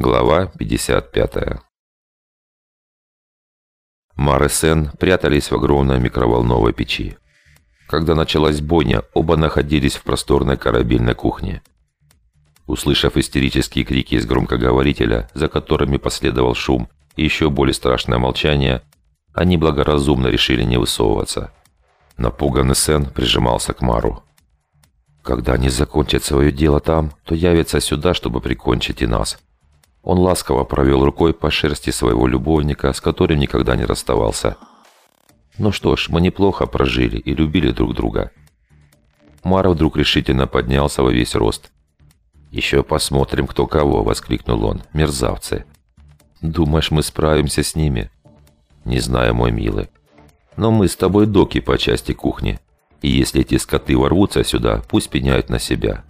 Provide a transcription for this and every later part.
Глава 55 Мар и Сен прятались в огромной микроволновой печи. Когда началась бойня, оба находились в просторной корабельной кухне. Услышав истерические крики из громкоговорителя, за которыми последовал шум и еще более страшное молчание, они благоразумно решили не высовываться. Напуганный Сен прижимался к Мару. «Когда они закончат свое дело там, то явятся сюда, чтобы прикончить и нас». Он ласково провел рукой по шерсти своего любовника, с которым никогда не расставался. «Ну что ж, мы неплохо прожили и любили друг друга». Мар вдруг решительно поднялся во весь рост. «Еще посмотрим, кто кого!» — воскликнул он. «Мерзавцы!» «Думаешь, мы справимся с ними?» «Не знаю, мой милый. Но мы с тобой доки по части кухни. И если эти скоты ворвутся сюда, пусть пеняют на себя».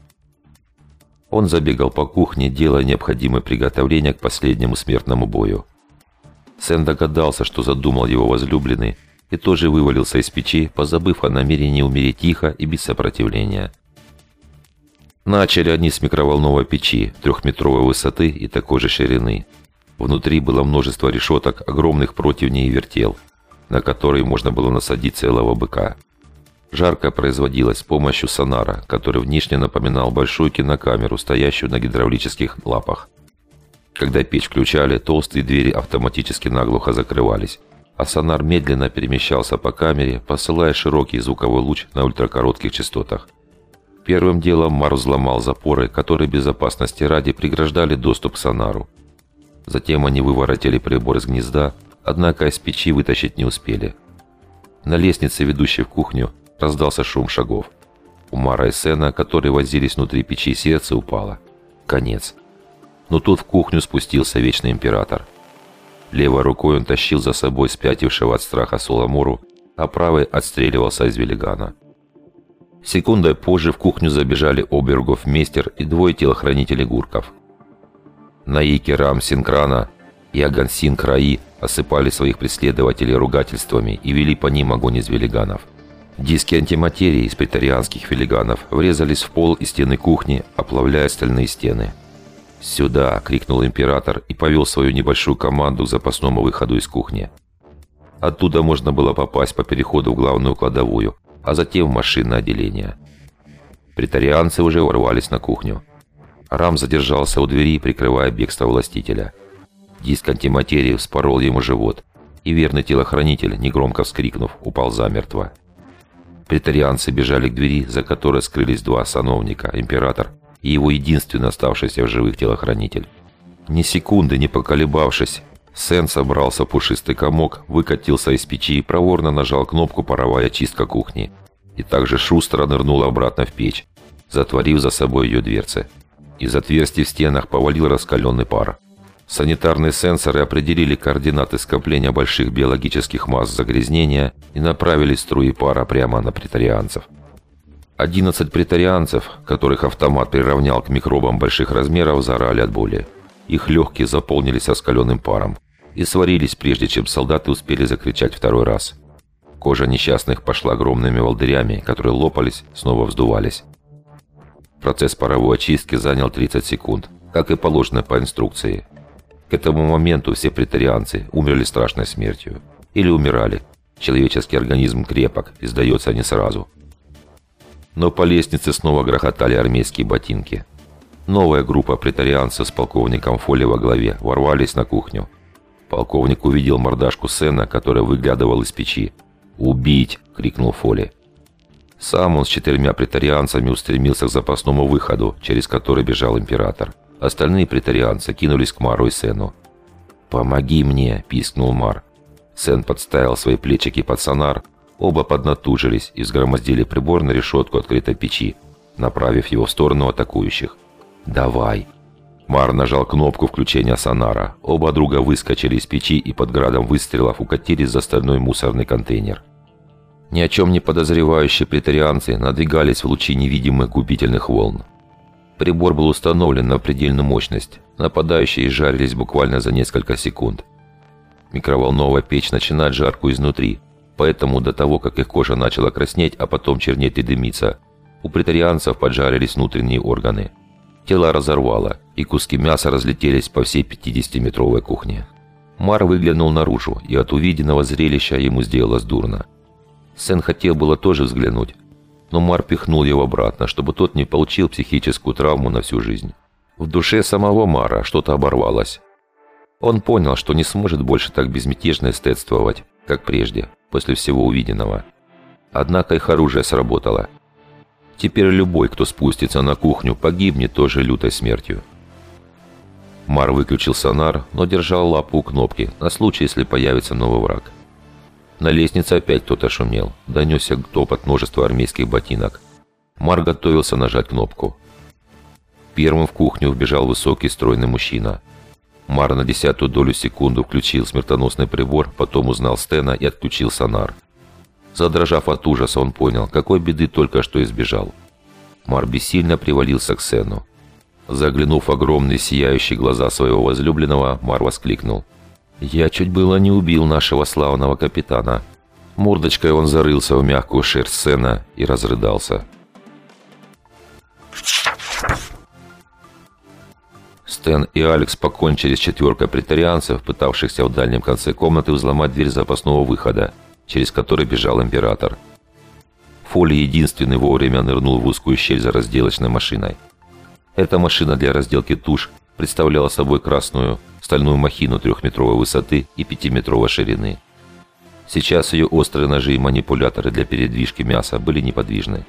Он забегал по кухне, делая необходимые приготовления к последнему смертному бою. Сэн догадался, что задумал его возлюбленный, и тоже вывалился из печи, позабыв о намерении умереть тихо и без сопротивления. Начали они с микроволновой печи, трехметровой высоты и такой же ширины. Внутри было множество решеток, огромных противней и вертел, на которые можно было насадить целого быка. Жарко производилось с помощью сонара, который внешне напоминал большую кинокамеру, стоящую на гидравлических лапах. Когда печь включали, толстые двери автоматически наглухо закрывались, а сонар медленно перемещался по камере, посылая широкий звуковой луч на ультракоротких частотах. Первым делом Мар взломал запоры, которые безопасности ради преграждали доступ к сонару. Затем они выворотили прибор из гнезда, однако из печи вытащить не успели. На лестнице, ведущей в кухню, Раздался шум шагов. У Мара и Сена, которые возились внутри печи, сердце упало. Конец. Но тут в кухню спустился Вечный Император. Левой рукой он тащил за собой спятившего от страха Суламуру, а правой отстреливался из велигана. Секундой позже в кухню забежали Обергов Мейстер и двое телохранителей Гурков. Наики Рам Синкрана и Агансин Краи осыпали своих преследователей ругательствами и вели по ним огонь из велиганов. Диски антиматерии из претарианских филиганов врезались в пол и стены кухни, оплавляя стальные стены. «Сюда!» — крикнул император и повел свою небольшую команду к запасному выходу из кухни. Оттуда можно было попасть по переходу в главную кладовую, а затем в машинное отделение. Претарианцы уже ворвались на кухню. Рам задержался у двери, прикрывая бегство властителя. Диск антиматерии вспорол ему живот, и верный телохранитель, негромко вскрикнув, упал замертво. Претарианцы бежали к двери, за которой скрылись два сановника, император и его единственный оставшийся в живых телохранитель. Ни секунды не поколебавшись, Сен собрался пушистый комок, выкатился из печи и проворно нажал кнопку «Паровая чистка кухни». И также шустро нырнул обратно в печь, затворив за собой ее дверцы. Из отверстий в стенах повалил раскаленный пар. Санитарные сенсоры определили координаты скопления больших биологических масс загрязнения и направили струи пара прямо на претарианцев. 11 претарианцев, которых автомат приравнял к микробам больших размеров, заорали от боли. Их легкие заполнились раскаленным паром и сварились, прежде чем солдаты успели закричать второй раз. Кожа несчастных пошла огромными волдырями, которые лопались, снова вздувались. Процесс паровой очистки занял 30 секунд, как и положено по инструкции – к этому моменту все претарианцы умерли страшной смертью. Или умирали. Человеческий организм крепок, и сдается не сразу. Но по лестнице снова грохотали армейские ботинки. Новая группа претарианцев с полковником Фоли во главе ворвались на кухню. Полковник увидел мордашку Сена, которая выглядывал из печи. «Убить!» — крикнул Фоли. Сам он с четырьмя претарианцами устремился к запасному выходу, через который бежал император. Остальные претарианцы кинулись к Мару и Сену. «Помоги мне!» – пискнул Мар. Сен подставил свои плечики под сонар. Оба поднатужились и взгромоздили прибор на решетку открытой печи, направив его в сторону атакующих. «Давай!» Мар нажал кнопку включения сонара. Оба друга выскочили из печи и под градом выстрелов укатились за стальной мусорный контейнер. Ни о чем не подозревающие претарианцы надвигались в лучи невидимых губительных волн. Прибор был установлен на предельную мощность. Нападающие жарились буквально за несколько секунд. Микроволновая печь начинает жарку изнутри, поэтому до того, как их кожа начала краснеть, а потом чернеть и дымиться, у претарианцев поджарились внутренние органы. Тело разорвало, и куски мяса разлетелись по всей 50-метровой кухне. Мар выглянул наружу, и от увиденного зрелища ему сделалось дурно. Сен хотел было тоже взглянуть, но Мар пихнул его обратно, чтобы тот не получил психическую травму на всю жизнь. В душе самого Мара что-то оборвалось. Он понял, что не сможет больше так безмятежно эстетствовать, как прежде, после всего увиденного. Однако их оружие сработало. Теперь любой, кто спустится на кухню, погибнет тоже лютой смертью. Мар выключил сонар, но держал лапу у кнопки, на случай, если появится новый враг. На лестнице опять кто-то шумел. Донесся топот множества армейских ботинок. Мар готовился нажать кнопку. Первым в кухню вбежал высокий стройный мужчина. Мар на десятую долю секунду включил смертоносный прибор, потом узнал Стена и отключил сонар. Задрожав от ужаса, он понял, какой беды только что избежал. Мар бессильно привалился к Сену. Заглянув в огромные сияющие глаза своего возлюбленного, Мар воскликнул – я чуть было не убил нашего славного капитана. Мордочкой он зарылся в мягкую шерсть Сена и разрыдался. Стэн и Алекс покончили с четверкой претарианцев, пытавшихся в дальнем конце комнаты взломать дверь запасного выхода, через который бежал император. Фоли единственный вовремя нырнул в узкую щель за разделочной машиной. Эта машина для разделки туш представляла собой красную стальную махину трехметровой высоты и пятиметровой ширины. Сейчас ее острые ножи и манипуляторы для передвижки мяса были неподвижны.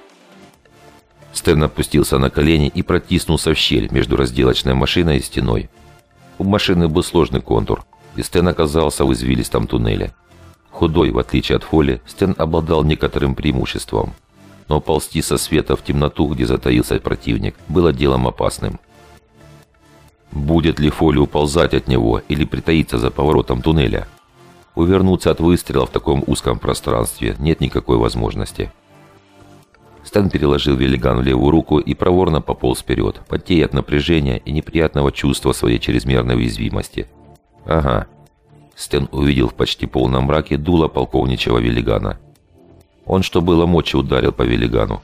Стэн опустился на колени и протиснулся в щель между разделочной машиной и стеной. У машины был сложный контур, и Стэн оказался в извилистом туннеле. Худой, в отличие от Фоли, Стэн обладал некоторым преимуществом. Но ползти со света в темноту, где затаился противник, было делом опасным – Будет ли Фоли уползать от него или притаиться за поворотом туннеля? Увернуться от выстрела в таком узком пространстве нет никакой возможности. Стэн переложил велиган в левую руку и проворно пополз вперед, потея от напряжения и неприятного чувства своей чрезмерной уязвимости. «Ага». Стэн увидел в почти полном мраке дуло полковничего велигана. Он, что было мочи, ударил по велигану.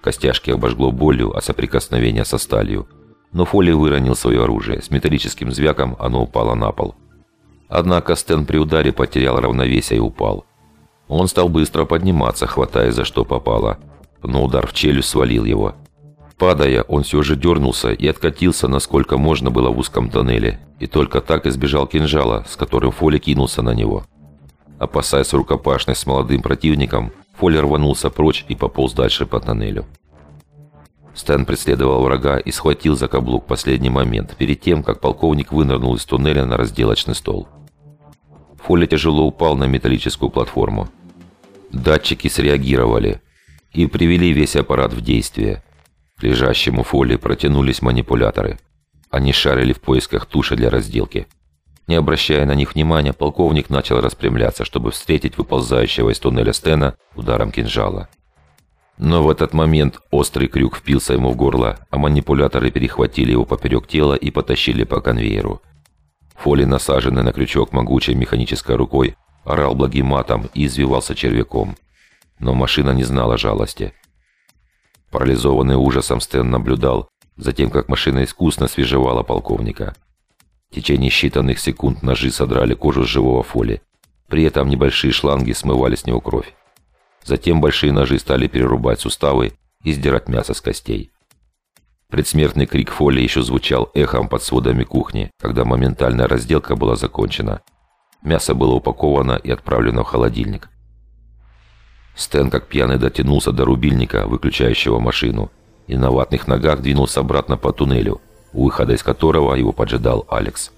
Костяшки обожгло болью, а соприкосновение со сталью – но Фоли выронил свое оружие. С металлическим звяком оно упало на пол. Однако Стэн при ударе потерял равновесие и упал. Он стал быстро подниматься, хватая за что попало. Но удар в челюсть свалил его. Падая, он все же дернулся и откатился, насколько можно было в узком тоннеле. И только так избежал кинжала, с которым Фоли кинулся на него. Опасаясь рукопашность с молодым противником, Фоли рванулся прочь и пополз дальше по тоннелю. Стэн преследовал врага и схватил за каблук последний момент, перед тем, как полковник вынырнул из туннеля на разделочный стол. Фоли тяжело упал на металлическую платформу. Датчики среагировали и привели весь аппарат в действие. К лежащему Фоли протянулись манипуляторы. Они шарили в поисках туши для разделки. Не обращая на них внимания, полковник начал распрямляться, чтобы встретить выползающего из туннеля Стена ударом кинжала. Но в этот момент острый крюк впился ему в горло, а манипуляторы перехватили его поперек тела и потащили по конвейеру. Фоли, насаженный на крючок могучей механической рукой, орал благим матом и извивался червяком. Но машина не знала жалости. Парализованный ужасом Стэн наблюдал за тем, как машина искусно свежевала полковника. В течение считанных секунд ножи содрали кожу с живого Фоли. При этом небольшие шланги смывали с него кровь. Затем большие ножи стали перерубать суставы и сдирать мясо с костей. Предсмертный крик Фоли еще звучал эхом под сводами кухни, когда моментальная разделка была закончена. Мясо было упаковано и отправлено в холодильник. Стэн, как пьяный, дотянулся до рубильника, выключающего машину, и на ватных ногах двинулся обратно по туннелю, у выхода из которого его поджидал Алекс.